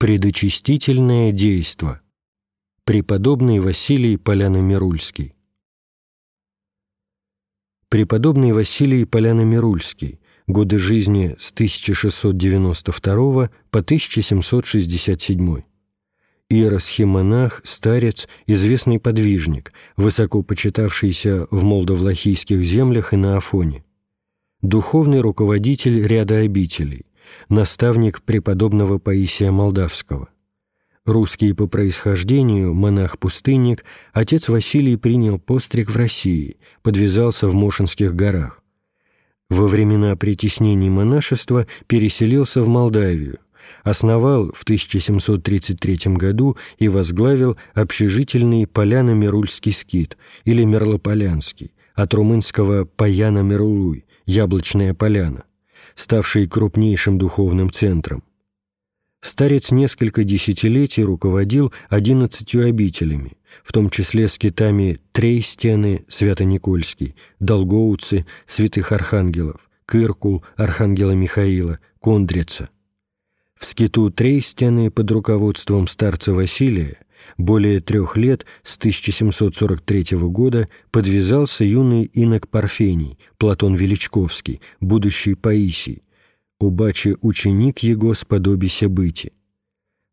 Предочистительное действо. Преподобный Василий Поляно-Мирульский. Преподобный Василий Поляно-Мирульский. Годы жизни с 1692 по 1767. Иеросхимонах, старец, известный подвижник, высоко почитавшийся в молдовлахийских землях и на Афоне. Духовный руководитель ряда обителей – наставник преподобного Паисия Молдавского. Русский по происхождению, монах-пустынник, отец Василий принял постриг в России, подвязался в Мошенских горах. Во времена притеснений монашества переселился в Молдавию, основал в 1733 году и возглавил общежительный Поляно-Мирульский скит или Мерлополянский, от румынского «Паяна-Мирулуй» – «Яблочная поляна», ставший крупнейшим духовным центром. Старец несколько десятилетий руководил одиннадцатью обителями, в том числе скитами Трейстены, Свято-Никольский, Долгоуцы, Святых Архангелов, Кыркул, Архангела Михаила, Кондрица. В скиту Трейстены под руководством старца Василия более трех лет, с 1743 года, подвязался юный инок Парфений, Платон Величковский, будущий Паисий, убаче ученик его сподобися быти.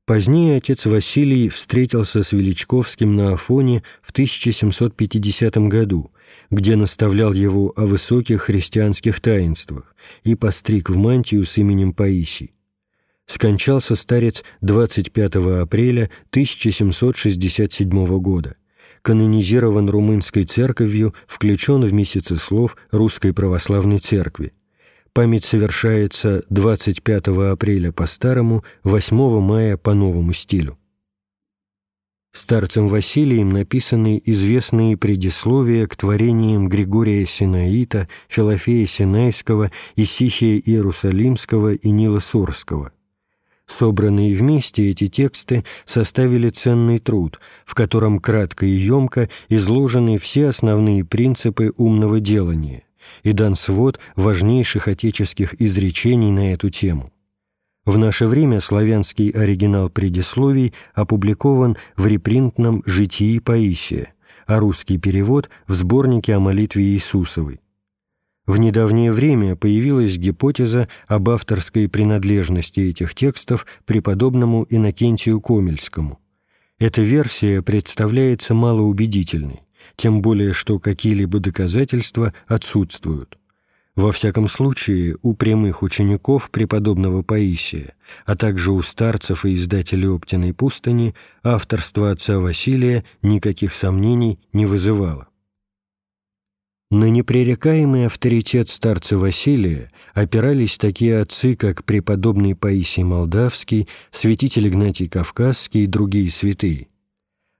Позднее отец Василий встретился с Величковским на Афоне в 1750 году, где наставлял его о высоких христианских таинствах и постриг в мантию с именем Паисий скончался старец 25 апреля 1767 года. Канонизирован румынской церковью, включен в месяцы слов Русской Православной Церкви. Память совершается 25 апреля по старому, 8 мая по новому стилю. Старцем Василием написаны известные предисловия к творениям Григория Синаита, Филофея Синайского, Исихия Иерусалимского и Нила Сурского. Собранные вместе эти тексты составили ценный труд, в котором кратко и емко изложены все основные принципы умного делания и дан свод важнейших отеческих изречений на эту тему. В наше время славянский оригинал предисловий опубликован в репринтном «Житии Паисия», а русский перевод в сборнике о молитве Иисусовой. В недавнее время появилась гипотеза об авторской принадлежности этих текстов преподобному Иннокентию Комельскому. Эта версия представляется малоубедительной, тем более что какие-либо доказательства отсутствуют. Во всяком случае, у прямых учеников преподобного Паисия, а также у старцев и издателей Оптиной пустыни авторство отца Василия никаких сомнений не вызывало. На непререкаемый авторитет старца Василия опирались такие отцы, как преподобный Паисий Молдавский, святитель Игнатий Кавказский и другие святые.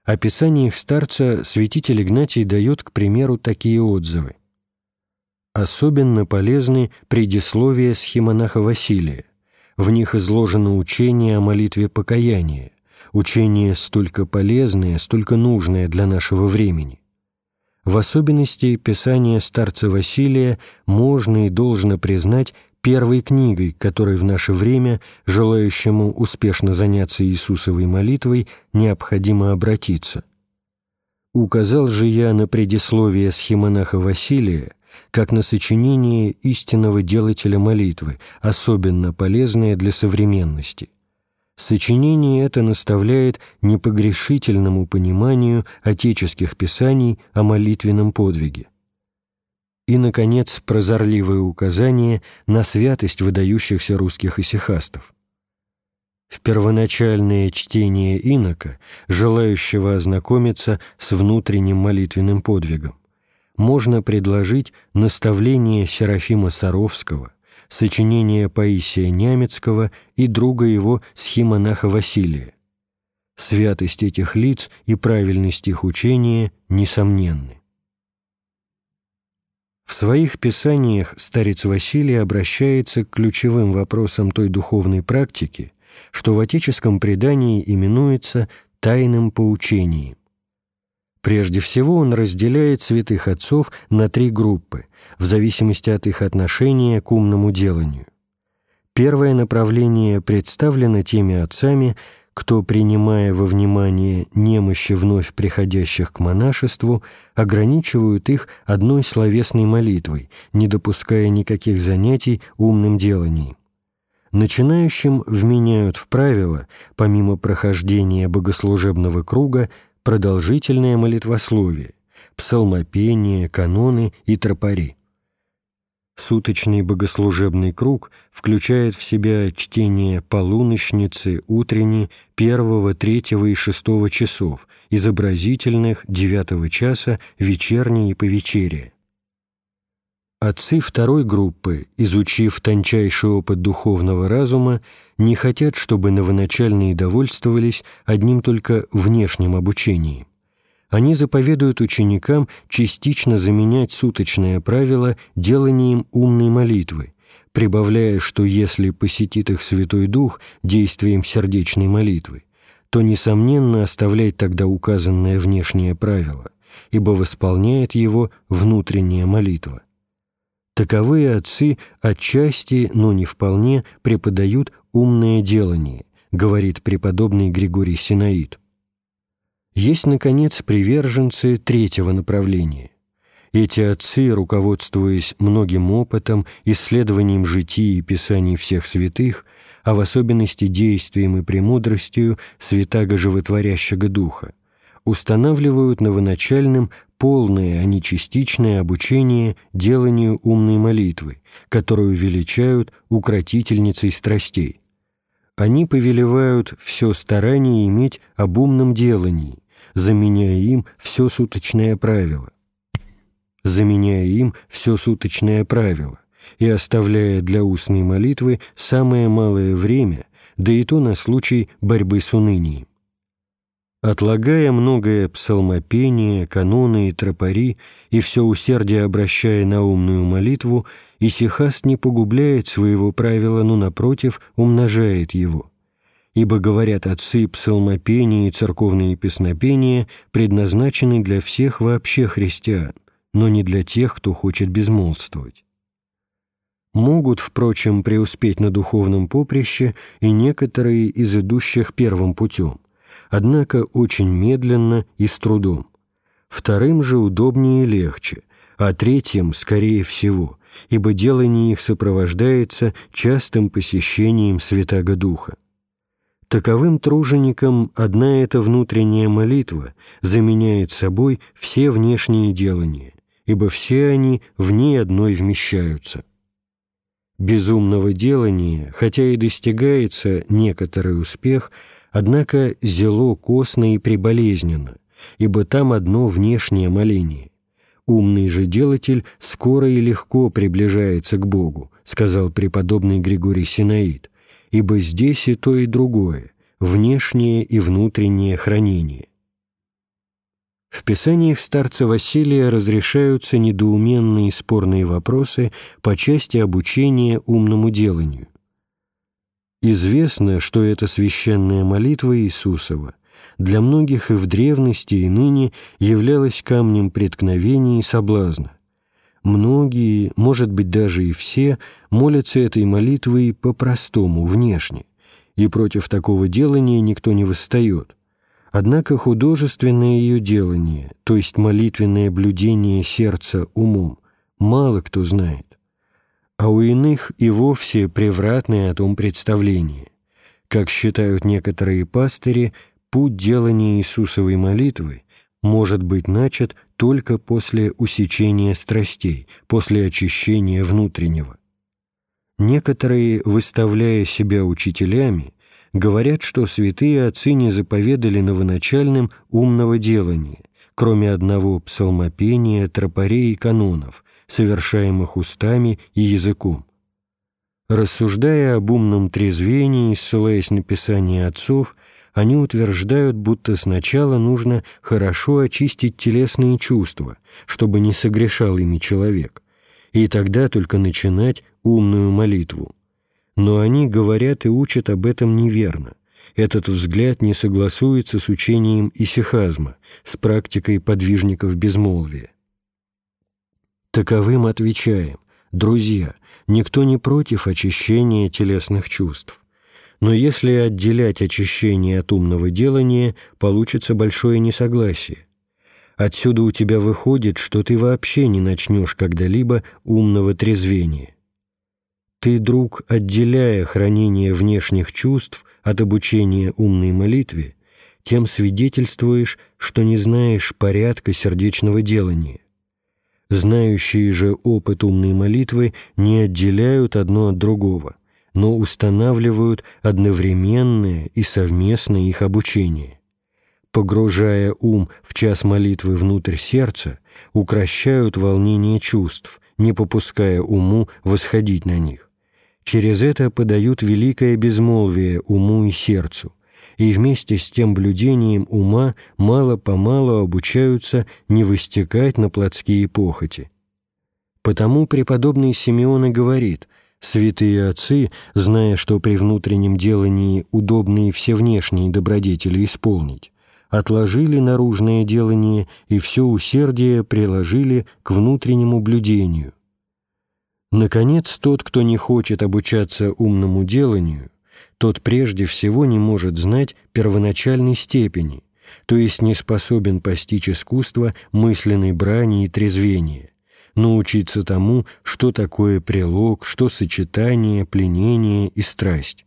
Описание их старца святитель Игнатий дает, к примеру, такие отзывы. Особенно полезны предисловия схемонаха Василия. В них изложено учение о молитве покаяния, учение столько полезное, столько нужное для нашего времени. В особенности Писание старца Василия можно и должно признать первой книгой, которой в наше время желающему успешно заняться Иисусовой молитвой необходимо обратиться. Указал же я на предисловие схемонаха Василия, как на сочинение истинного делателя молитвы, особенно полезное для современности. Сочинение это наставляет непогрешительному пониманию отеческих писаний о молитвенном подвиге. И, наконец, прозорливое указание на святость выдающихся русских исихастов. В первоначальное чтение инока, желающего ознакомиться с внутренним молитвенным подвигом, можно предложить наставление Серафима Саровского, сочинения Паисия Нямецкого и друга его схимонаха Василия. Святость этих лиц и правильность их учения несомненны. В своих писаниях старец Василий обращается к ключевым вопросам той духовной практики, что в отеческом предании именуется «тайным поучением». Прежде всего он разделяет святых отцов на три группы, в зависимости от их отношения к умному деланию. Первое направление представлено теми отцами, кто, принимая во внимание немощи вновь приходящих к монашеству, ограничивают их одной словесной молитвой, не допуская никаких занятий умным деланием. Начинающим вменяют в правило, помимо прохождения богослужебного круга, продолжительное молитвословие, псалмопение, каноны и тропари. Суточный богослужебный круг включает в себя чтение полуночницы, утренней, первого, третьего и шестого часов, изобразительных, девятого часа, вечерней и повечерия. Отцы второй группы, изучив тончайший опыт духовного разума, не хотят, чтобы новоначальные довольствовались одним только внешним обучением они заповедуют ученикам частично заменять суточное правило деланием умной молитвы, прибавляя, что если посетит их Святой Дух действием сердечной молитвы, то, несомненно, оставляет тогда указанное внешнее правило, ибо восполняет его внутренняя молитва. Таковые отцы отчасти, но не вполне, преподают умное делание, говорит преподобный Григорий Синаид. Есть, наконец, приверженцы третьего направления. Эти отцы, руководствуясь многим опытом, исследованием житий и писаний всех святых, а в особенности действием и премудростью святаго животворящего духа, устанавливают новоначальным полное, а не частичное обучение деланию умной молитвы, которую величают укротительницей страстей. Они повелевают все старание иметь об умном делании, заменяя им все суточное правило. Заменяя им все суточное правило и оставляя для устной молитвы самое малое время, да и то на случай борьбы с унынием. Отлагая многое псалмопение, каноны и тропари, и все усердие обращая на умную молитву, Исихаст не погубляет своего правила, но, напротив, умножает его – ибо, говорят отцы, псалмопения и церковные песнопения предназначены для всех вообще христиан, но не для тех, кто хочет безмолвствовать. Могут, впрочем, преуспеть на духовном поприще и некоторые из идущих первым путем, однако очень медленно и с трудом. Вторым же удобнее и легче, а третьим, скорее всего, ибо делание их сопровождается частым посещением Святаго Духа. Таковым труженикам одна эта внутренняя молитва заменяет собой все внешние делания, ибо все они в ней одной вмещаются. Безумного делания, хотя и достигается некоторый успех, однако зело косно и приболезненно, ибо там одно внешнее моление. Умный же делатель скоро и легко приближается к Богу, сказал преподобный Григорий Синаид – ибо здесь и то, и другое, внешнее и внутреннее хранение. В писаниях старца Василия разрешаются недоуменные и спорные вопросы по части обучения умному деланию. Известно, что эта священная молитва Иисусова для многих и в древности, и ныне являлась камнем преткновения и соблазна. Многие, может быть, даже и все, молятся этой молитвой по-простому, внешне, и против такого делания никто не восстает. Однако художественное ее делание, то есть молитвенное блюдение сердца умом, мало кто знает. А у иных и вовсе превратное о том представление. Как считают некоторые пастыри, путь делания Иисусовой молитвы может быть начат только после усечения страстей, после очищения внутреннего. Некоторые, выставляя себя учителями, говорят, что святые отцы не заповедали новоначальным умного делания, кроме одного псалмопения, тропарей и канонов, совершаемых устами и языком. Рассуждая об умном трезвении, ссылаясь на Писание отцов, они утверждают, будто сначала нужно хорошо очистить телесные чувства, чтобы не согрешал ими человек, и тогда только начинать умную молитву. Но они говорят и учат об этом неверно. Этот взгляд не согласуется с учением исихазма, с практикой подвижников безмолвия. Таковым отвечаем, Друзья, никто не против очищения телесных чувств. Но если отделять очищение от умного делания, получится большое несогласие. Отсюда у тебя выходит, что ты вообще не начнешь когда-либо умного трезвения. Ты, друг, отделяя хранение внешних чувств от обучения умной молитве, тем свидетельствуешь, что не знаешь порядка сердечного делания. Знающие же опыт умной молитвы не отделяют одно от другого, но устанавливают одновременное и совместное их обучение. Погружая ум в час молитвы внутрь сердца, укращают волнение чувств, не попуская уму восходить на них. Через это подают великое безмолвие уму и сердцу, и вместе с тем блюдением ума мало-помалу обучаются не выстекать на плотские похоти. Потому преподобный Симеон и говорит, «Святые отцы, зная, что при внутреннем делании удобные все внешние добродетели исполнить, отложили наружное делание и все усердие приложили к внутреннему блюдению. Наконец, тот, кто не хочет обучаться умному деланию, тот прежде всего не может знать первоначальной степени, то есть не способен постичь искусство мысленной брани и трезвения, научиться тому, что такое прилог, что сочетание, пленение и страсть.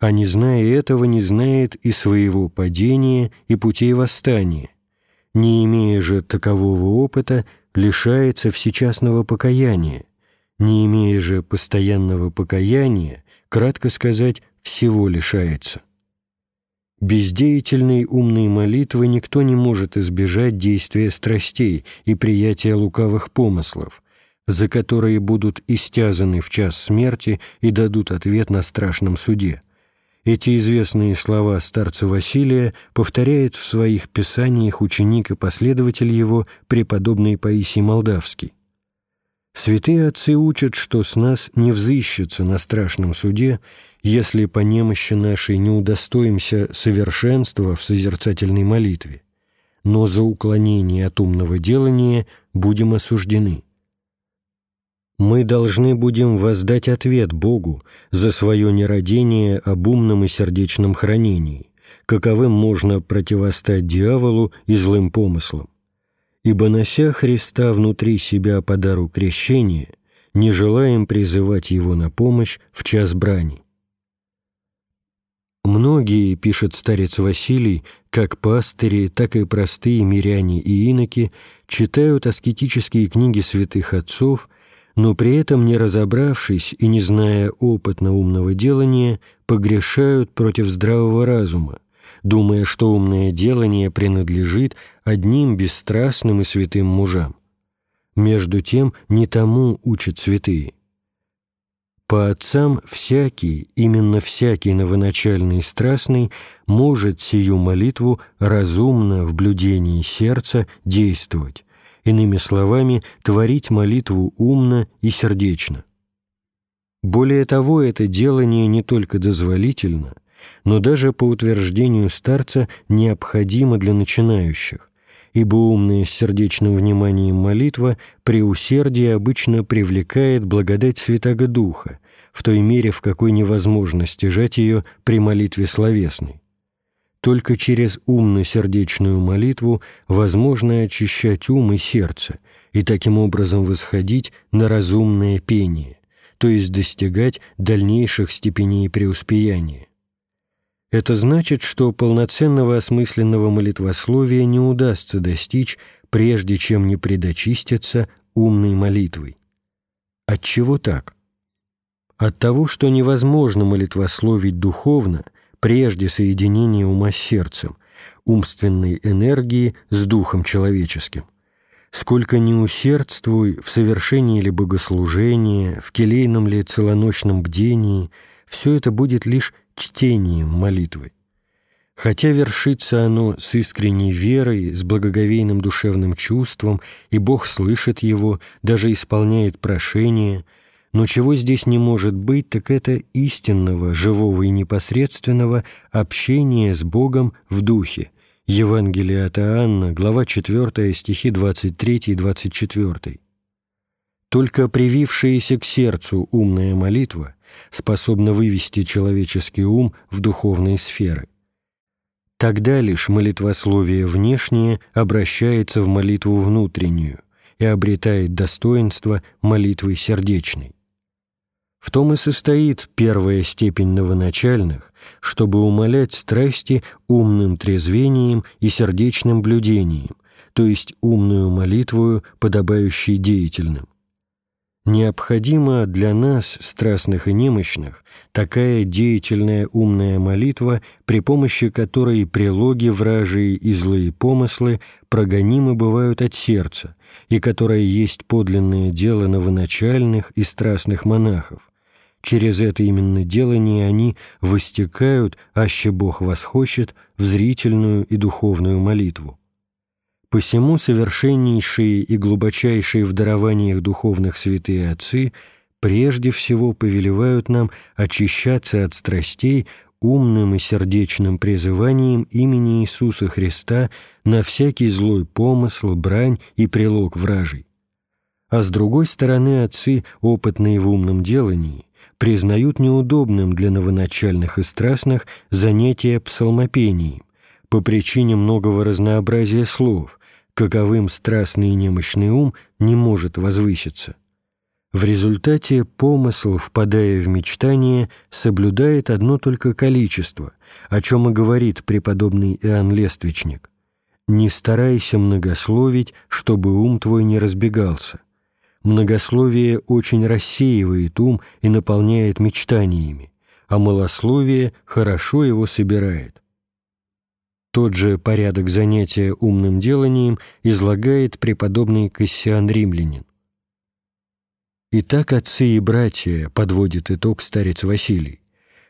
А не зная этого, не знает и своего падения, и путей восстания. Не имея же такового опыта, лишается всечастного покаяния. Не имея же постоянного покаяния, кратко сказать, всего лишается. Бездеятельной умной молитвы никто не может избежать действия страстей и приятия лукавых помыслов, за которые будут истязаны в час смерти и дадут ответ на страшном суде. Эти известные слова старца Василия повторяет в своих писаниях ученик и последователь его, преподобный Паисий Молдавский. Святые отцы учат, что с нас не взыщется на страшном суде, если по немощи нашей не удостоимся совершенства в созерцательной молитве, но за уклонение от умного делания будем осуждены. Мы должны будем воздать ответ Богу за свое нерадение об умном и сердечном хранении, каковым можно противостать дьяволу и злым помыслам ибо, нося Христа внутри себя по дару крещения, не желаем призывать Его на помощь в час брани. Многие, пишет старец Василий, как пастыри, так и простые миряне и иноки, читают аскетические книги святых отцов, но при этом, не разобравшись и не зная опытно умного делания, погрешают против здравого разума, думая, что умное делание принадлежит одним бесстрастным и святым мужам. Между тем не тому учат святые. По отцам всякий, именно всякий новоначальный и страстный, может сию молитву разумно в блюдении сердца действовать, иными словами, творить молитву умно и сердечно. Более того, это делание не только дозволительно, но даже по утверждению старца необходимо для начинающих, ибо умная с сердечным вниманием молитва при усердии обычно привлекает благодать Святаго Духа, в той мере, в какой невозможно стяжать ее при молитве словесной. Только через умно-сердечную молитву возможно очищать ум и сердце и таким образом восходить на разумное пение, то есть достигать дальнейших степеней преуспеяния. Это значит, что полноценного осмысленного молитвословия не удастся достичь, прежде чем не предочиститься умной молитвой. От чего так? От того, что невозможно молитвословить духовно прежде соединения ума с сердцем, умственной энергии с духом человеческим. Сколько не усердствуй в совершении ли богослужения, в келейном ли целоночном бдении, все это будет лишь чтением молитвы. Хотя вершится оно с искренней верой, с благоговейным душевным чувством, и Бог слышит его, даже исполняет прошение, но чего здесь не может быть, так это истинного, живого и непосредственного общения с Богом в духе. Евангелие от Иоанна, глава 4, стихи 23 и 24. Только привившаяся к сердцу умная молитва способна вывести человеческий ум в духовные сферы. Тогда лишь молитвословие внешнее обращается в молитву внутреннюю и обретает достоинство молитвы сердечной. В том и состоит первая степень новоначальных, чтобы умолять страсти умным трезвением и сердечным блюдением, то есть умную молитву, подобающей деятельным. Необходима для нас, страстных и немощных, такая деятельная умная молитва, при помощи которой прилоги вражии и злые помыслы прогонимы бывают от сердца, и которая есть подлинное дело новоначальных и страстных монахов, Через это именно делание они выстекают, аще Бог восхочет, в зрительную и духовную молитву. Посему совершеннейшие и глубочайшие в дарованиях духовных святые отцы прежде всего повелевают нам очищаться от страстей умным и сердечным призыванием имени Иисуса Христа на всякий злой помысл, брань и прилог вражий. А с другой стороны, отцы, опытные в умном делании, признают неудобным для новоначальных и страстных занятия псалмопением по причине многого разнообразия слов, каковым страстный и немощный ум не может возвыситься. В результате помысл, впадая в мечтание, соблюдает одно только количество, о чем и говорит преподобный Иоанн Лествичник. «Не старайся многословить, чтобы ум твой не разбегался, Многословие очень рассеивает ум и наполняет мечтаниями, а малословие хорошо его собирает. Тот же порядок занятия умным деланием излагает преподобный Кассиан Римлянин. Итак, отцы и братья, подводит итог старец Василий,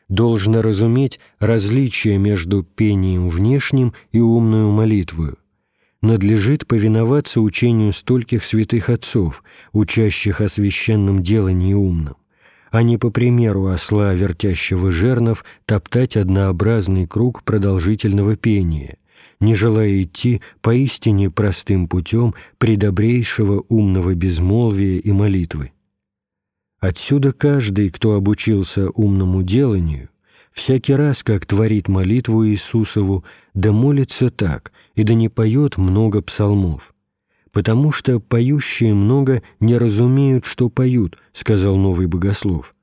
должно разуметь различие между пением внешним и умную молитвою, надлежит повиноваться учению стольких святых отцов, учащих о священном делании умном, а не по примеру осла, вертящего жернов, топтать однообразный круг продолжительного пения, не желая идти поистине простым путем предобрейшего умного безмолвия и молитвы. Отсюда каждый, кто обучился умному деланию, всякий раз, как творит молитву Иисусову, да молится так, и да не поет много псалмов. «Потому что поющие много не разумеют, что поют», — сказал новый богослов.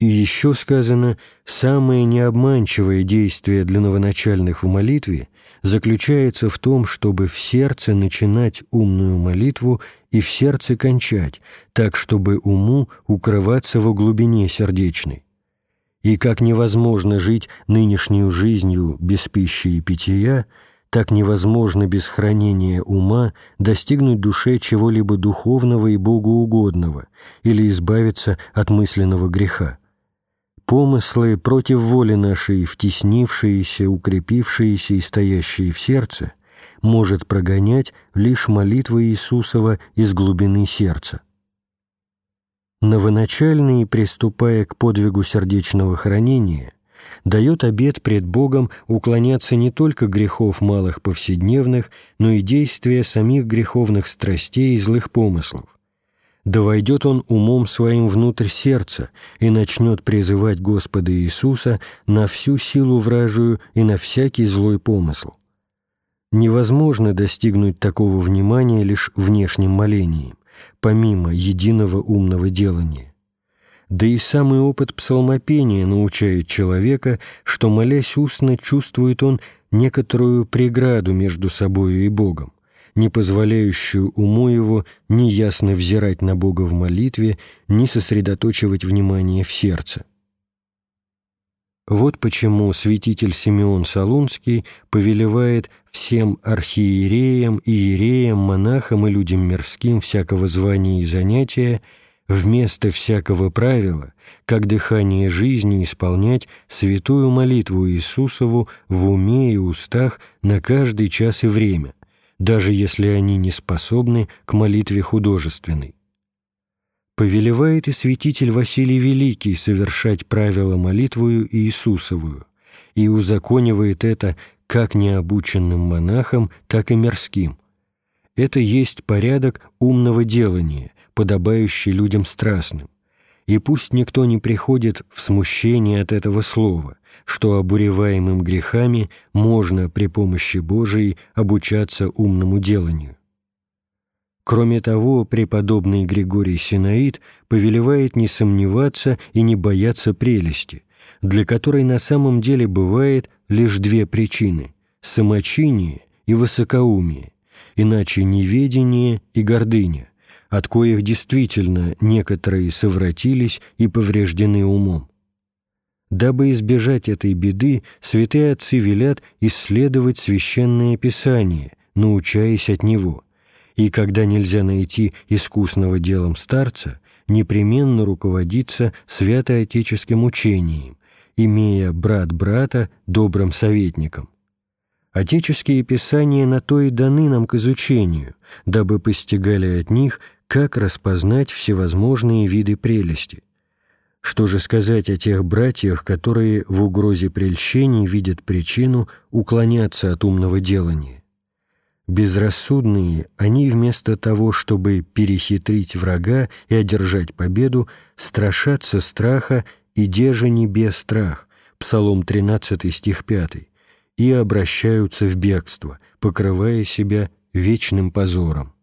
И еще сказано, самое необманчивое действие для новоначальных в молитве заключается в том, чтобы в сердце начинать умную молитву и в сердце кончать, так, чтобы уму укрываться во глубине сердечной и как невозможно жить нынешнюю жизнью без пищи и питья, так невозможно без хранения ума достигнуть душе чего-либо духовного и богоугодного или избавиться от мысленного греха. Помыслы против воли нашей, втеснившиеся, укрепившиеся и стоящие в сердце, может прогонять лишь молитва Иисусова из глубины сердца. Новоначальный, приступая к подвигу сердечного хранения, дает обет пред Богом уклоняться не только грехов малых повседневных, но и действия самих греховных страстей и злых помыслов. Да войдет он умом своим внутрь сердца и начнет призывать Господа Иисуса на всю силу вражию и на всякий злой помысл. Невозможно достигнуть такого внимания лишь внешним молением помимо единого умного делания. Да и самый опыт псалмопения научает человека, что, молясь устно, чувствует он некоторую преграду между собою и Богом, не позволяющую уму его ни ясно взирать на Бога в молитве, ни сосредоточивать внимание в сердце. Вот почему святитель Симеон Солунский повелевает всем архиереям, иереям, монахам и людям мирским всякого звания и занятия вместо всякого правила, как дыхание жизни исполнять святую молитву Иисусову в уме и устах на каждый час и время, даже если они не способны к молитве художественной повелевает и святитель Василий Великий совершать правила молитвою Иисусовую и узаконивает это как необученным монахам, так и мирским. Это есть порядок умного делания, подобающий людям страстным, и пусть никто не приходит в смущение от этого слова, что обуреваемым грехами можно при помощи Божией обучаться умному деланию. Кроме того, преподобный Григорий Синаид повелевает не сомневаться и не бояться прелести, для которой на самом деле бывает лишь две причины – самочиние и высокоумие, иначе неведение и гордыня, от коих действительно некоторые совратились и повреждены умом. Дабы избежать этой беды, святые отцы велят исследовать Священное Писание, научаясь от него, и когда нельзя найти искусного делом старца, непременно руководиться святоотеческим учением, имея брат брата добрым советником. Отеческие писания на то и даны нам к изучению, дабы постигали от них как распознать всевозможные виды прелести. Что же сказать о тех братьях, которые в угрозе прельщений видят причину уклоняться от умного делания? Безрассудные, они вместо того, чтобы перехитрить врага и одержать победу, страшатся страха и держа небе страх, Псалом 13 стих 5, и обращаются в бегство, покрывая себя вечным позором.